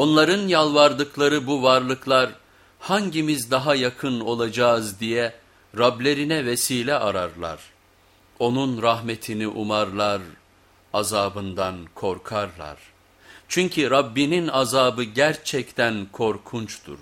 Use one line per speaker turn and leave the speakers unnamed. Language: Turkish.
Onların yalvardıkları bu varlıklar hangimiz daha yakın olacağız diye Rablerine vesile ararlar. Onun rahmetini umarlar, azabından korkarlar. Çünkü Rabbinin azabı gerçekten korkunçtur.